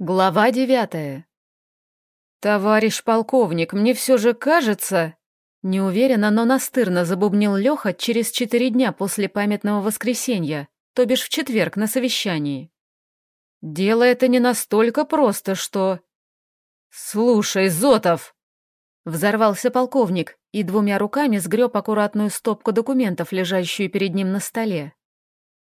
Глава девятая. «Товарищ полковник, мне все же кажется...» Неуверенно, но настырно забубнил Леха через четыре дня после памятного воскресенья, то бишь в четверг на совещании. «Дело это не настолько просто, что...» «Слушай, Зотов!» Взорвался полковник и двумя руками сгреб аккуратную стопку документов, лежащую перед ним на столе.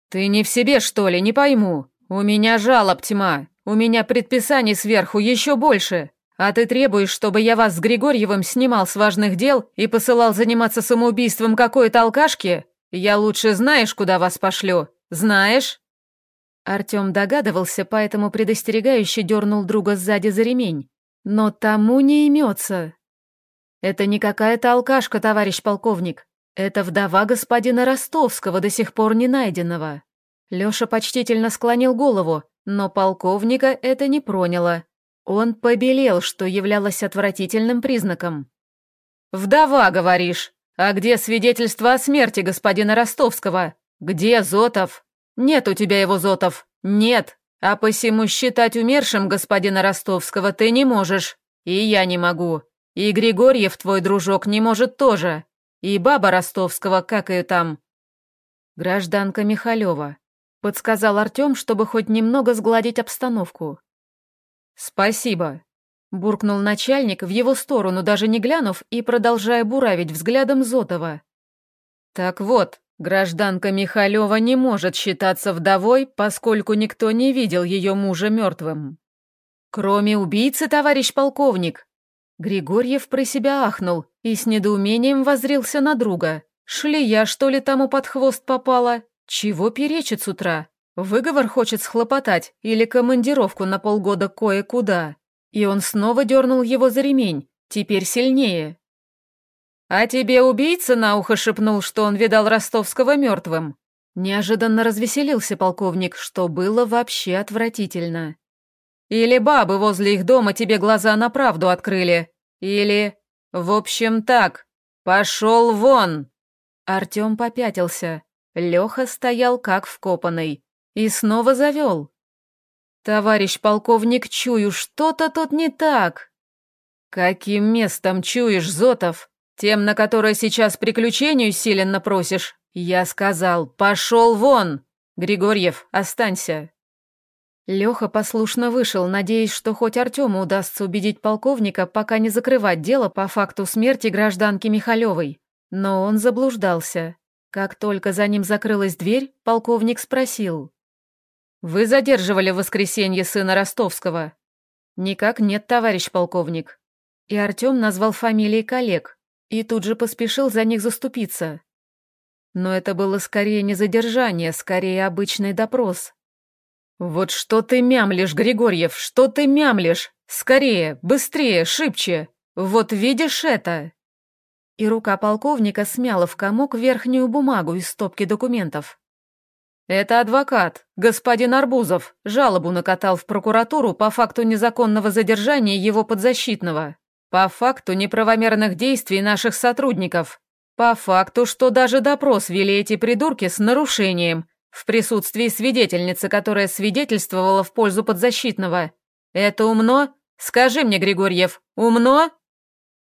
«Ты не в себе, что ли, не пойму? У меня жалоб тьма, у меня предписаний сверху еще больше, а ты требуешь, чтобы я вас с Григорьевым снимал с важных дел и посылал заниматься самоубийством какой-то алкашки? Я лучше знаешь, куда вас пошлю, знаешь?» Артем догадывался, поэтому предостерегающе дернул друга сзади за ремень. Но тому не имется. Это не какая-то алкашка, товарищ полковник. Это вдова господина Ростовского, до сих пор не найденного. Лёша почтительно склонил голову, но полковника это не проняло. Он побелел, что являлось отвратительным признаком. «Вдова, говоришь? А где свидетельство о смерти господина Ростовского? Где Зотов? Нет у тебя его, Зотов, нет. А посему считать умершим господина Ростовского ты не можешь. И я не могу. И Григорьев, твой дружок, не может тоже. И баба Ростовского, как ее там?» «Гражданка Михалева», подсказал Артем, чтобы хоть немного сгладить обстановку. «Спасибо», — буркнул начальник в его сторону, даже не глянув и продолжая буравить взглядом Зотова. «Так вот, гражданка Михалева не может считаться вдовой, поскольку никто не видел ее мужа мертвым. Кроме убийцы, товарищ полковник». Григорьев про себя ахнул и с недоумением возрился на друга. «Шлея, что ли, тому под хвост попала?» Чего перечит с утра? Выговор хочет схлопотать или командировку на полгода кое-куда. И он снова дернул его за ремень, теперь сильнее. «А тебе убийца на ухо шепнул, что он видал Ростовского мертвым?» Неожиданно развеселился полковник, что было вообще отвратительно. «Или бабы возле их дома тебе глаза на правду открыли? Или... В общем так, пошел вон!» Артем попятился. Леха стоял как вкопанный и снова завел. «Товарищ полковник, чую, что-то тут не так». «Каким местом чуешь, Зотов? Тем, на которое сейчас приключению силенно просишь?» Я сказал, пошел вон! Григорьев, останься. Леха послушно вышел, надеясь, что хоть Артему удастся убедить полковника, пока не закрывать дело по факту смерти гражданки Михалевой. Но он заблуждался. Как только за ним закрылась дверь, полковник спросил. «Вы задерживали в воскресенье сына Ростовского?» «Никак нет, товарищ полковник». И Артем назвал фамилии коллег, и тут же поспешил за них заступиться. Но это было скорее не задержание, скорее обычный допрос. «Вот что ты мямлишь, Григорьев, что ты мямлишь? Скорее, быстрее, шибче! Вот видишь это!» И рука полковника смяла в комок верхнюю бумагу из стопки документов. «Это адвокат, господин Арбузов, жалобу накатал в прокуратуру по факту незаконного задержания его подзащитного, по факту неправомерных действий наших сотрудников, по факту, что даже допрос вели эти придурки с нарушением, в присутствии свидетельницы, которая свидетельствовала в пользу подзащитного. Это умно? Скажи мне, Григорьев, умно?»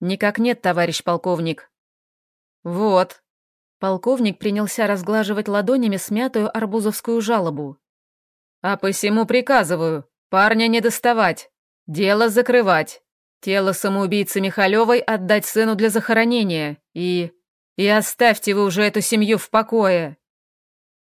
«Никак нет, товарищ полковник». «Вот». Полковник принялся разглаживать ладонями смятую арбузовскую жалобу. «А посему приказываю, парня не доставать, дело закрывать, тело самоубийцы Михалевой отдать сыну для захоронения и... и оставьте вы уже эту семью в покое».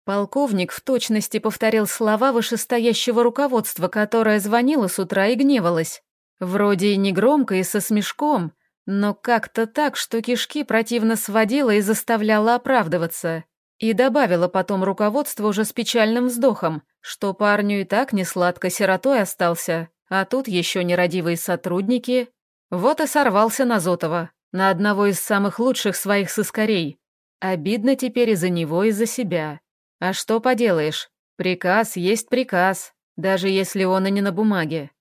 Полковник в точности повторил слова вышестоящего руководства, которое звонило с утра и гневалось. Вроде и негромко, и со смешком, но как-то так, что кишки противно сводила и заставляла оправдываться. И добавила потом руководство уже с печальным вздохом, что парню и так не сладко сиротой остался, а тут еще нерадивые сотрудники. Вот и сорвался на Зотова, на одного из самых лучших своих сыскарей. Обидно теперь и за него, и за себя. А что поделаешь, приказ есть приказ, даже если он и не на бумаге.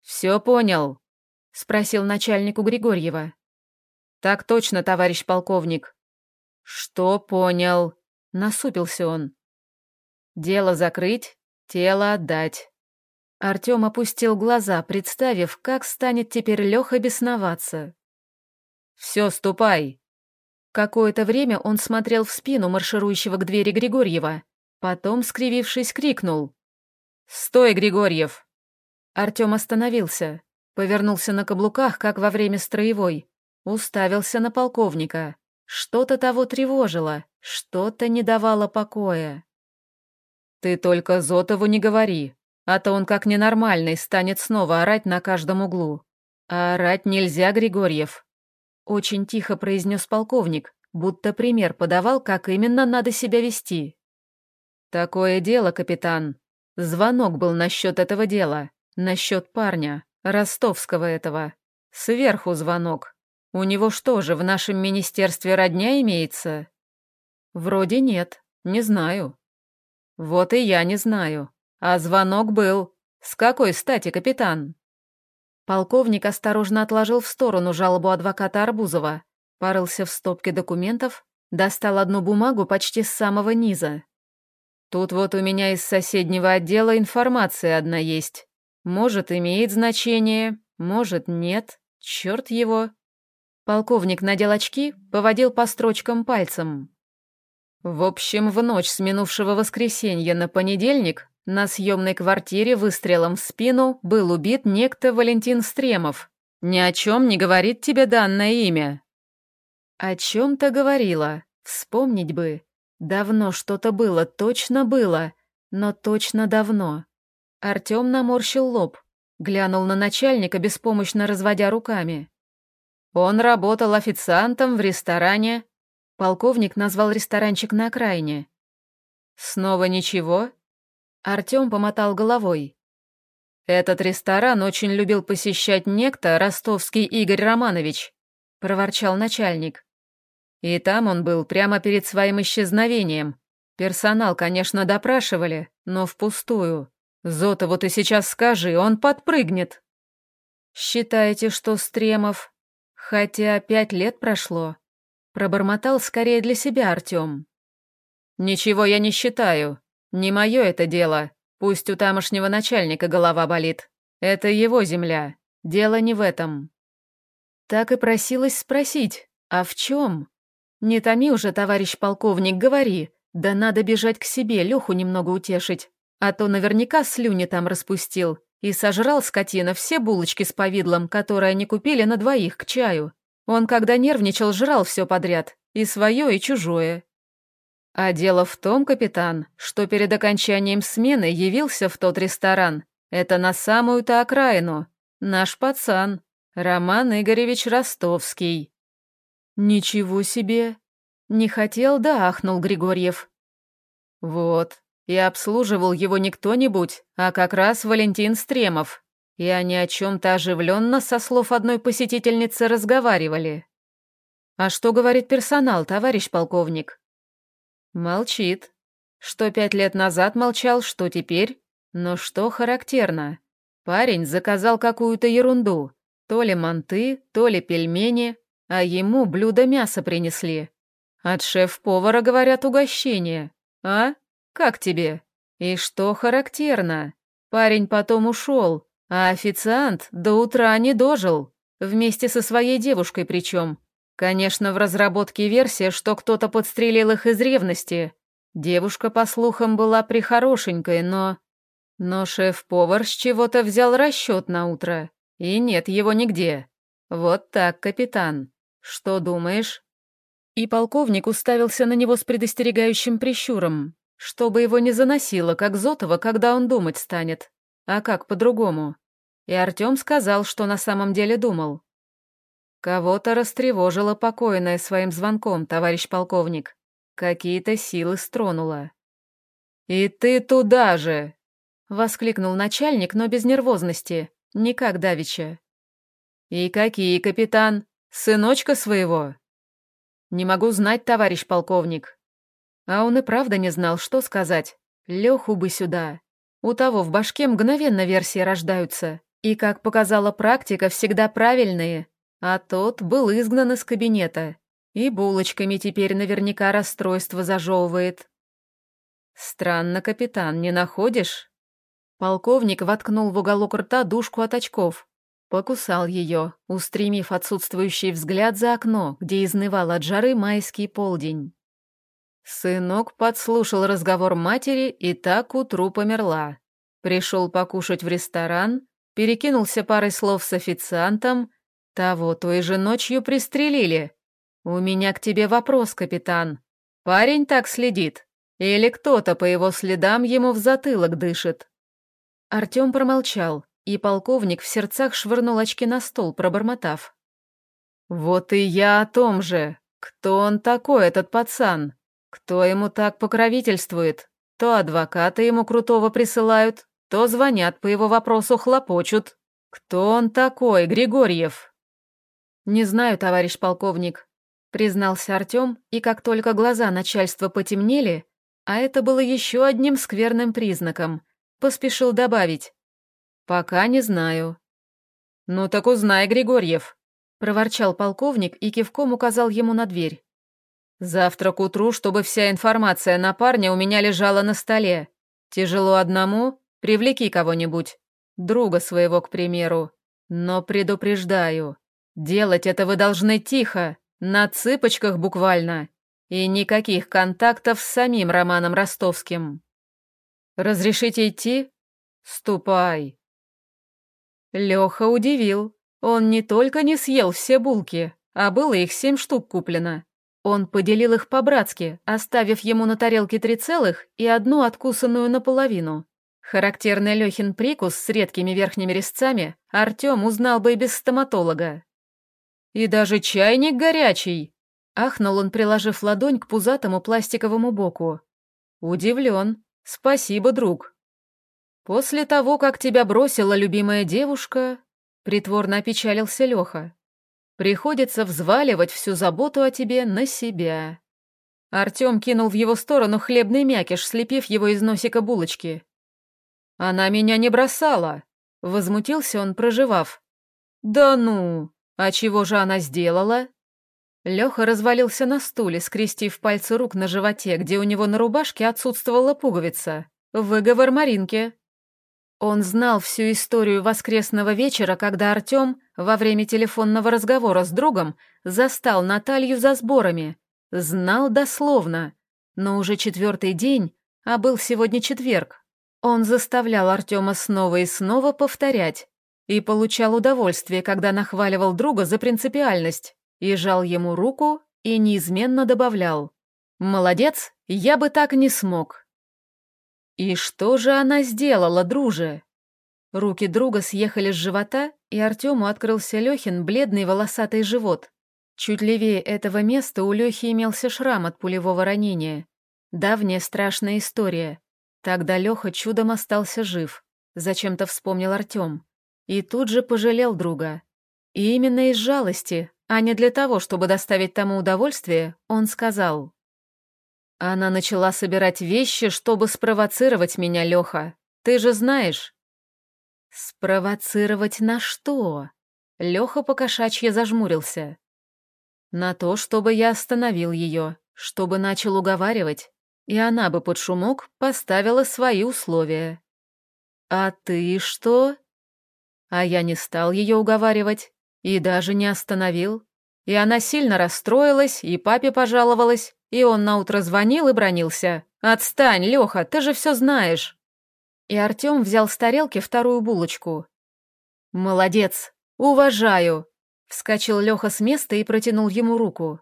«Все понял», — спросил начальнику Григорьева. «Так точно, товарищ полковник». «Что понял?» — насупился он. «Дело закрыть, тело отдать». Артем опустил глаза, представив, как станет теперь Леха бесноваться. «Все, ступай!» Какое-то время он смотрел в спину марширующего к двери Григорьева, потом, скривившись, крикнул. «Стой, Григорьев!» Артем остановился, повернулся на каблуках, как во время строевой, уставился на полковника. Что-то того тревожило, что-то не давало покоя. «Ты только Зотову не говори, а то он как ненормальный станет снова орать на каждом углу. А орать нельзя, Григорьев», — очень тихо произнес полковник, будто пример подавал, как именно надо себя вести. «Такое дело, капитан. Звонок был насчет этого дела, насчет парня, ростовского этого. Сверху звонок. У него что же, в нашем министерстве родня имеется?» «Вроде нет, не знаю». «Вот и я не знаю. А звонок был. С какой стати, капитан?» Полковник осторожно отложил в сторону жалобу адвоката Арбузова, порылся в стопке документов, достал одну бумагу почти с самого низа. «Тут вот у меня из соседнего отдела информация одна есть. Может, имеет значение, может, нет. Черт его». Полковник надел очки, поводил по строчкам пальцем. В общем, в ночь с минувшего воскресенья на понедельник на съемной квартире выстрелом в спину был убит некто Валентин Стремов. Ни о чем не говорит тебе данное имя. О чем-то говорила, вспомнить бы. Давно что-то было, точно было, но точно давно. Артем наморщил лоб, глянул на начальника, беспомощно разводя руками. Он работал официантом в ресторане. Полковник назвал ресторанчик на окраине. Снова ничего? Артем помотал головой. Этот ресторан очень любил посещать некто ростовский Игорь Романович, проворчал начальник. И там он был прямо перед своим исчезновением. Персонал, конечно, допрашивали, но впустую. Зотову ты сейчас скажи, он подпрыгнет. Считаете, что Стремов... Хотя пять лет прошло. Пробормотал скорее для себя Артем. Ничего я не считаю. Не мое это дело. Пусть у тамошнего начальника голова болит. Это его земля. Дело не в этом. Так и просилась спросить, а в чем? «Не томи уже, товарищ полковник, говори. Да надо бежать к себе, Леху немного утешить. А то наверняка слюни там распустил. И сожрал скотина все булочки с повидлом, которые они купили на двоих к чаю. Он, когда нервничал, жрал все подряд. И свое, и чужое. А дело в том, капитан, что перед окончанием смены явился в тот ресторан. Это на самую-то окраину. Наш пацан, Роман Игоревич Ростовский. «Ничего себе!» «Не хотел, да ахнул Григорьев». «Вот, и обслуживал его не кто-нибудь, а как раз Валентин Стремов. И они о чем-то оживленно, со слов одной посетительницы, разговаривали. «А что говорит персонал, товарищ полковник?» «Молчит. Что пять лет назад молчал, что теперь? Но что характерно? Парень заказал какую-то ерунду. То ли манты, то ли пельмени, а ему блюдо мяса принесли. От шеф-повара, говорят, угощение. А? Как тебе? И что характерно? Парень потом ушел, а официант до утра не дожил. Вместе со своей девушкой причем. Конечно, в разработке версия, что кто-то подстрелил их из ревности. Девушка, по слухам, была прихорошенькой, но... Но шеф-повар с чего-то взял расчет на утро. И нет его нигде. Вот так, капитан. «Что думаешь?» И полковник уставился на него с предостерегающим прищуром, чтобы его не заносило, как Зотова, когда он думать станет. А как по-другому? И Артем сказал, что на самом деле думал. Кого-то растревожило покойное своим звонком, товарищ полковник. Какие-то силы стронуло. «И ты туда же!» — воскликнул начальник, но без нервозности, не как давеча. «И какие, капитан?» Сыночка своего? Не могу знать, товарищ полковник. А он и правда не знал, что сказать. Леху бы сюда. У того в башке мгновенно версии рождаются. И, как показала практика, всегда правильные. А тот был изгнан из кабинета. И булочками теперь наверняка расстройство зажевывает. Странно, капитан, не находишь? Полковник воткнул в уголок рта дужку от очков. Покусал ее, устремив отсутствующий взгляд за окно, где изнывал от жары майский полдень. Сынок подслушал разговор матери и так утру померла. Пришел покушать в ресторан, перекинулся парой слов с официантом, того той же ночью пристрелили. У меня к тебе вопрос, капитан. Парень так следит? Или кто-то по его следам ему в затылок дышит?» Артем промолчал, и полковник в сердцах швырнул очки на стол, пробормотав. «Вот и я о том же. Кто он такой, этот пацан? Кто ему так покровительствует? То адвокаты ему крутого присылают, то звонят по его вопросу хлопочут. Кто он такой, Григорьев?» «Не знаю, товарищ полковник», — признался Артем, и как только глаза начальства потемнели, а это было еще одним скверным признаком, Поспешил добавить. «Пока не знаю». «Ну так узнай, Григорьев», — проворчал полковник и кивком указал ему на дверь. «Завтра к утру, чтобы вся информация на парня у меня лежала на столе. Тяжело одному? Привлеки кого-нибудь. Друга своего, к примеру. Но предупреждаю, делать это вы должны тихо, на цыпочках буквально. И никаких контактов с самим Романом Ростовским». «Разрешите идти?» «Ступай». Леха удивил. Он не только не съел все булки, а было их семь штук куплено. Он поделил их по-братски, оставив ему на тарелке три целых и одну откусанную наполовину. Характерный Лехин прикус с редкими верхними резцами Артем узнал бы и без стоматолога. «И даже чайник горячий!» — ахнул он, приложив ладонь к пузатому пластиковому боку. Удивлен. «Спасибо, друг». «После того, как тебя бросила любимая девушка...» Притворно опечалился Леха. «Приходится взваливать всю заботу о тебе на себя». Артем кинул в его сторону хлебный мякиш, слепив его из носика булочки. «Она меня не бросала!» — возмутился он, проживав. «Да ну! А чего же она сделала?» Леха развалился на стуле, скрестив пальцы рук на животе, где у него на рубашке отсутствовала пуговица. Выговор Маринке. Он знал всю историю воскресного вечера, когда Артем во время телефонного разговора с другом застал Наталью за сборами. Знал дословно. Но уже четвертый день, а был сегодня четверг. Он заставлял Артема снова и снова повторять и получал удовольствие, когда нахваливал друга за принципиальность и жал ему руку и неизменно добавлял «Молодец, я бы так не смог». И что же она сделала, друже? Руки друга съехали с живота, и Артему открылся Лехин бледный волосатый живот. Чуть левее этого места у Лехи имелся шрам от пулевого ранения. Давняя страшная история. Тогда Леха чудом остался жив. Зачем-то вспомнил Артем. И тут же пожалел друга. И именно из жалости, а не для того, чтобы доставить тому удовольствие, он сказал. Она начала собирать вещи, чтобы спровоцировать меня, Леха. Ты же знаешь. Спровоцировать на что? Леха покошачье зажмурился. На то, чтобы я остановил ее, чтобы начал уговаривать, и она бы под шумок поставила свои условия. А ты что? А я не стал ее уговаривать. И даже не остановил. И она сильно расстроилась, и папе пожаловалась, и он наутро звонил и бронился. «Отстань, Леха, ты же все знаешь!» И Артем взял с тарелки вторую булочку. «Молодец! Уважаю!» Вскочил Леха с места и протянул ему руку.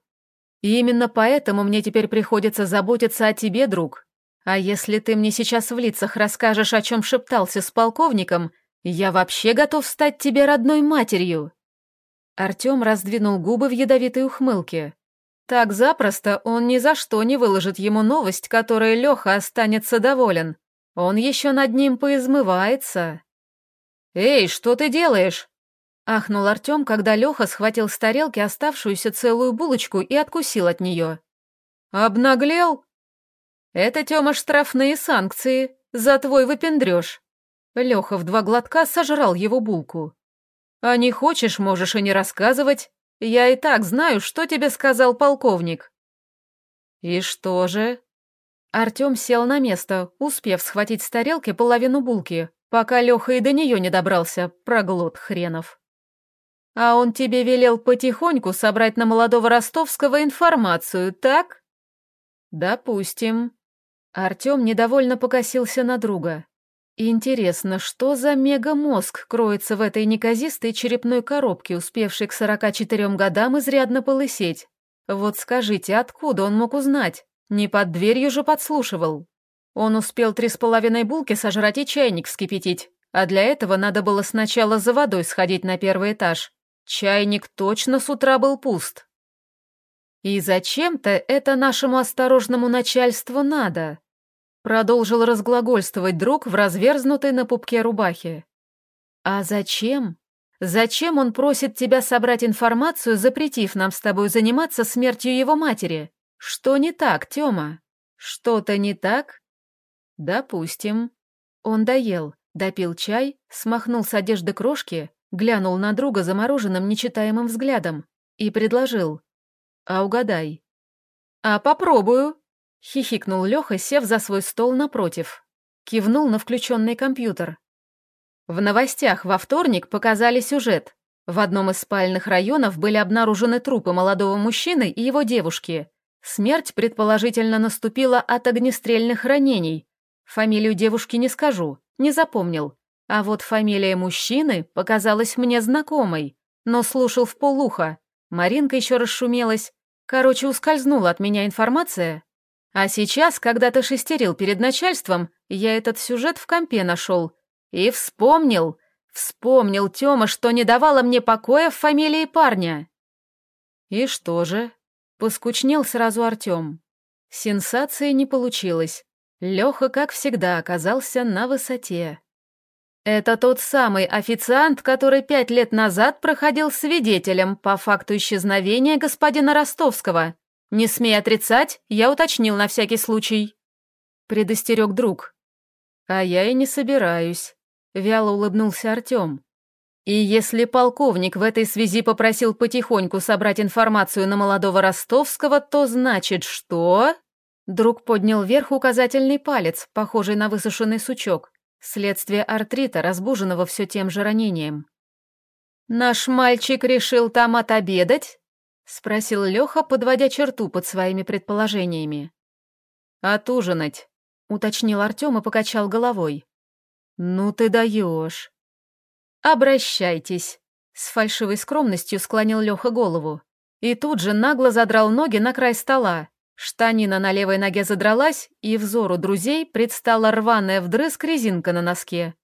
«И именно поэтому мне теперь приходится заботиться о тебе, друг. А если ты мне сейчас в лицах расскажешь, о чем шептался с полковником, я вообще готов стать тебе родной матерью!» Артем раздвинул губы в ядовитой ухмылке. Так запросто он ни за что не выложит ему новость, которой Леха останется доволен. Он еще над ним поизмывается. «Эй, что ты делаешь?» Ахнул Артем, когда Леха схватил с тарелки оставшуюся целую булочку и откусил от нее. «Обнаглел?» «Это, Тёма, штрафные санкции за твой выпендрёж». Леха в два глотка сожрал его булку. А не хочешь, можешь и не рассказывать. Я и так знаю, что тебе сказал полковник». «И что же?» Артем сел на место, успев схватить с тарелки половину булки, пока Леха и до нее не добрался, проглот хренов. А он тебе велел потихоньку собрать на молодого ростовского информацию, так? Допустим. Артем недовольно покосился на друга. Интересно, что за мегамозг кроется в этой неказистой черепной коробке, успевшей к 44 годам изрядно полысеть? Вот скажите, откуда он мог узнать? Не под дверью же подслушивал. Он успел три с половиной булки сожрать и чайник вскипятить, а для этого надо было сначала за водой сходить на первый этаж. Чайник точно с утра был пуст. И зачем-то это нашему осторожному начальству надо, продолжил разглагольствовать друг в разверзнутой на пупке рубахе. А зачем? Зачем он просит тебя собрать информацию, запретив нам с тобой заниматься смертью его матери? Что не так, Тёма? Что-то не так? Допустим. Он доел, допил чай, смахнул с одежды крошки, глянул на друга замороженным нечитаемым взглядом и предложил. «А угадай». «А попробую», — хихикнул Леха, сев за свой стол напротив. Кивнул на включенный компьютер. В новостях во вторник показали сюжет. В одном из спальных районов были обнаружены трупы молодого мужчины и его девушки. Смерть, предположительно, наступила от огнестрельных ранений. Фамилию девушки не скажу, не запомнил. А вот фамилия мужчины показалась мне знакомой, но слушал в полуха. Маринка еще расшумелась. Короче, ускользнула от меня информация. А сейчас, когда ты шестерил перед начальством, я этот сюжет в компе нашел. И вспомнил, вспомнил Тёма, что не давала мне покоя в фамилии парня. И что же? Поскучнел сразу Артём. Сенсации не получилось. Лёха, как всегда, оказался на высоте. Это тот самый официант, который пять лет назад проходил свидетелем по факту исчезновения господина Ростовского. Не смей отрицать, я уточнил на всякий случай. Предостерег друг. А я и не собираюсь. Вяло улыбнулся Артем. И если полковник в этой связи попросил потихоньку собрать информацию на молодого Ростовского, то значит что? Друг поднял вверх указательный палец, похожий на высушенный сучок. Следствие артрита, разбуженного все тем же ранением. «Наш мальчик решил там отобедать?» — спросил Леха, подводя черту под своими предположениями. «Отужинать», — уточнил Артем и покачал головой. «Ну ты даешь». «Обращайтесь», — с фальшивой скромностью склонил Леха голову. И тут же нагло задрал ноги на край стола, Штанина на левой ноге задралась, и взору друзей предстала рваная вдрызг резинка на носке.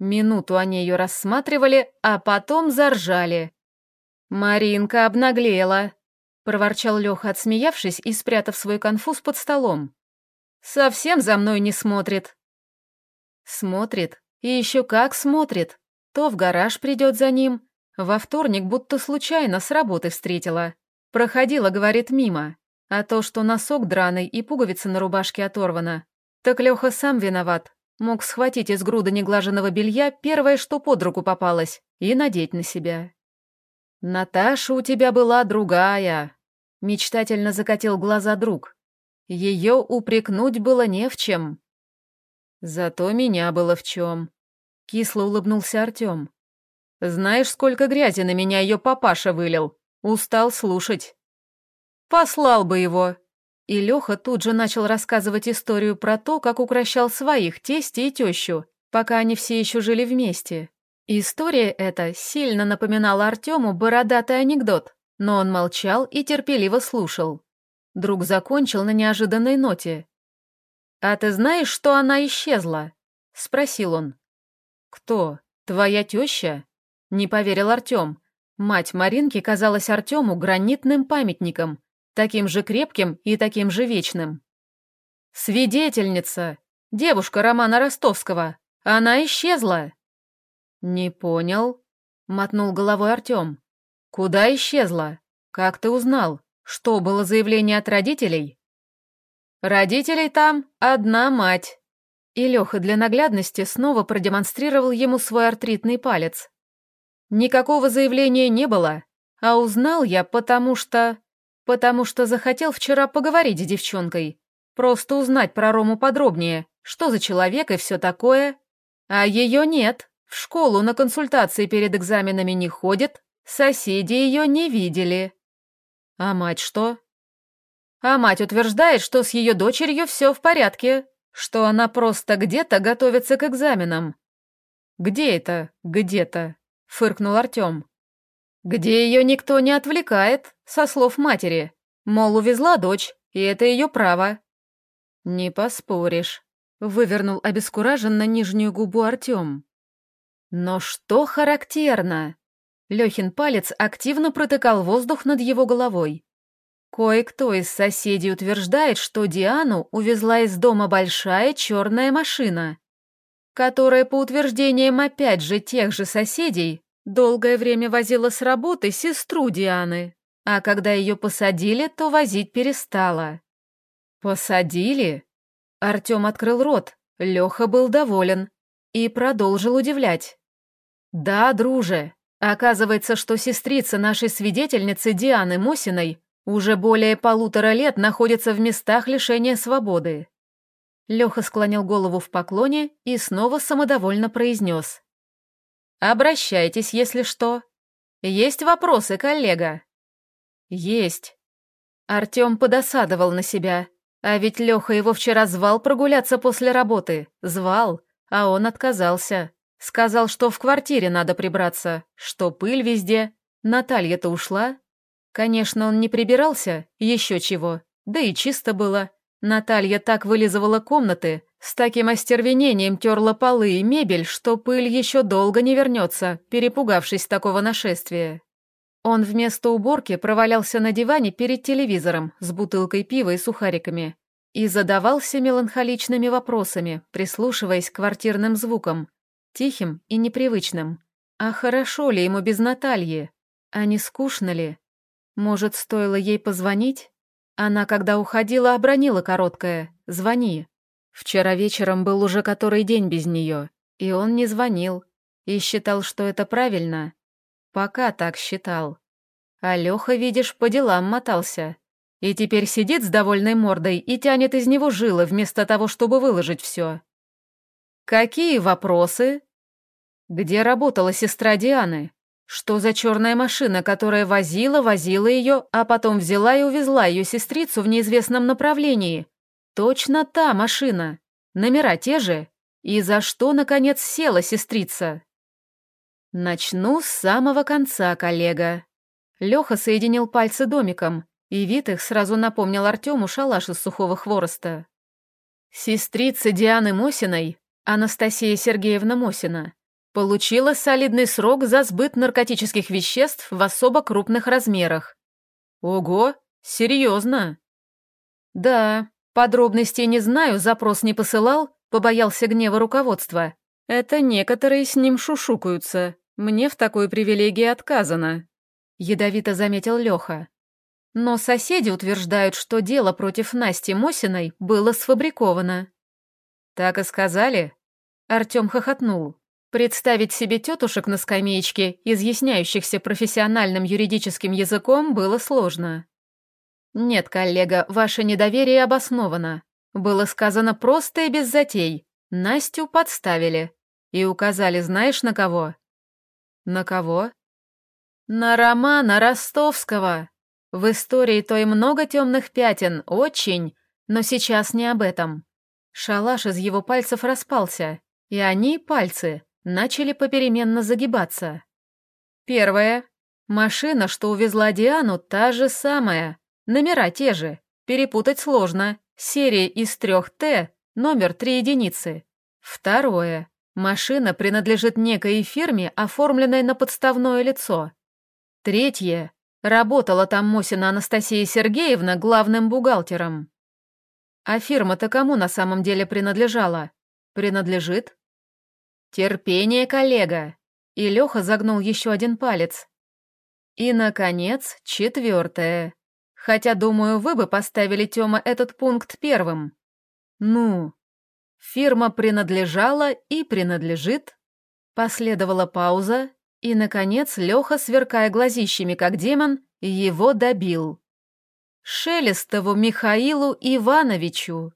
Минуту они ее рассматривали, а потом заржали. «Маринка обнаглела», — проворчал Леха, отсмеявшись и спрятав свой конфуз под столом. «Совсем за мной не смотрит». Смотрит, и еще как смотрит. То в гараж придет за ним, во вторник будто случайно с работы встретила. Проходила, говорит, мимо. А то, что носок драный и пуговица на рубашке оторвана, так Леха сам виноват. Мог схватить из груда неглаженного белья первое, что под руку попалось, и надеть на себя. «Наташа у тебя была другая», — мечтательно закатил глаза друг. «Ее упрекнуть было не в чем». «Зато меня было в чем», — кисло улыбнулся Артем. «Знаешь, сколько грязи на меня ее папаша вылил? Устал слушать». Послал бы его. И Леха тут же начал рассказывать историю про то, как укращал своих тести и тещу, пока они все еще жили вместе. История эта сильно напоминала Артему бородатый анекдот, но он молчал и терпеливо слушал. Друг закончил на неожиданной ноте. «А ты знаешь, что она исчезла?» — спросил он. «Кто? Твоя теща?» — не поверил Артем. Мать Маринки казалась Артему гранитным памятником, таким же крепким и таким же вечным. «Свидетельница! Девушка Романа Ростовского! Она исчезла!» «Не понял», — мотнул головой Артем. «Куда исчезла? Как ты узнал? Что, было заявление от родителей?» «Родителей там одна мать». И Леха для наглядности снова продемонстрировал ему свой артритный палец. «Никакого заявления не было, а узнал я, потому что...» Потому что захотел вчера поговорить с девчонкой. Просто узнать про Рому подробнее, что за человек и все такое. А ее нет. В школу на консультации перед экзаменами не ходит, соседи ее не видели. А мать что? А мать утверждает, что с ее дочерью все в порядке, что она просто где-то готовится к экзаменам. «Где это где-то?» — фыркнул Артем. «Где ее никто не отвлекает, со слов матери. Мол, увезла дочь, и это ее право». «Не поспоришь», — вывернул обескураженно нижнюю губу Артем. «Но что характерно?» Лехин палец активно протыкал воздух над его головой. Кое-кто из соседей утверждает, что Диану увезла из дома большая черная машина, которая, по утверждениям опять же тех же соседей, долгое время возила с работы сестру Дианы, а когда ее посадили, то возить перестала. «Посадили?» Артем открыл рот, Леха был доволен и продолжил удивлять. «Да, друже, оказывается, что сестрица нашей свидетельницы Дианы Мосиной уже более полутора лет находится в местах лишения свободы. Леха склонил голову в поклоне и снова самодовольно произнес. «Обращайтесь, если что. Есть вопросы, коллега?» «Есть». Артем подосадовал на себя, а ведь Леха его вчера звал прогуляться после работы. Звал, а он отказался. Сказал, что в квартире надо прибраться, что пыль везде. Наталья-то ушла, Конечно, он не прибирался, еще чего, да и чисто было. Наталья так вылизывала комнаты, с таким остервенением терла полы и мебель, что пыль еще долго не вернется, перепугавшись такого нашествия. Он вместо уборки провалялся на диване перед телевизором с бутылкой пива и сухариками и задавался меланхоличными вопросами, прислушиваясь к квартирным звукам, тихим и непривычным. А хорошо ли ему без Натальи? А не скучно ли? Может, стоило ей позвонить? Она, когда уходила, обронила короткое «Звони». Вчера вечером был уже который день без нее, и он не звонил, и считал, что это правильно. Пока так считал. А Леха, видишь, по делам мотался. И теперь сидит с довольной мордой и тянет из него жилы, вместо того, чтобы выложить все. «Какие вопросы?» «Где работала сестра Дианы?» Что за черная машина, которая возила, возила ее, а потом взяла и увезла ее сестрицу в неизвестном направлении? Точно та машина. Номера те же. И за что, наконец, села сестрица? Начну с самого конца, коллега. Леха соединил пальцы домиком, и вид их сразу напомнил Артему шалаш из сухого хвороста. Сестрица Дианы Мосиной, Анастасия Сергеевна Мосина, Получила солидный срок за сбыт наркотических веществ в особо крупных размерах. Ого, серьезно? Да, подробностей не знаю, запрос не посылал, побоялся гнева руководства. Это некоторые с ним шушукаются. Мне в такой привилегии отказано. Ядовито заметил Леха. Но соседи утверждают, что дело против Насти Мосиной было сфабриковано. Так и сказали? Артем хохотнул. Представить себе тетушек на скамеечке, изъясняющихся профессиональным юридическим языком, было сложно. «Нет, коллега, ваше недоверие обосновано. Было сказано просто и без затей. Настю подставили. И указали знаешь на кого?» «На кого?» «На Романа Ростовского. В истории той много темных пятен, очень, но сейчас не об этом». Шалаш из его пальцев распался, и они, пальцы, начали попеременно загибаться. Первое. Машина, что увезла Диану, та же самая. Номера те же. Перепутать сложно. Серия из трех Т, номер три единицы. Второе. Машина принадлежит некой фирме, оформленной на подставное лицо. Третье. Работала там Мосина Анастасия Сергеевна главным бухгалтером. А фирма-то кому на самом деле принадлежала? Принадлежит «Терпение, коллега!» И Леха загнул еще один палец. И, наконец, четвертое. Хотя, думаю, вы бы поставили, Тёма, этот пункт первым. Ну, фирма принадлежала и принадлежит. Последовала пауза, и, наконец, Леха, сверкая глазищами, как демон, его добил. Шелестову Михаилу Ивановичу.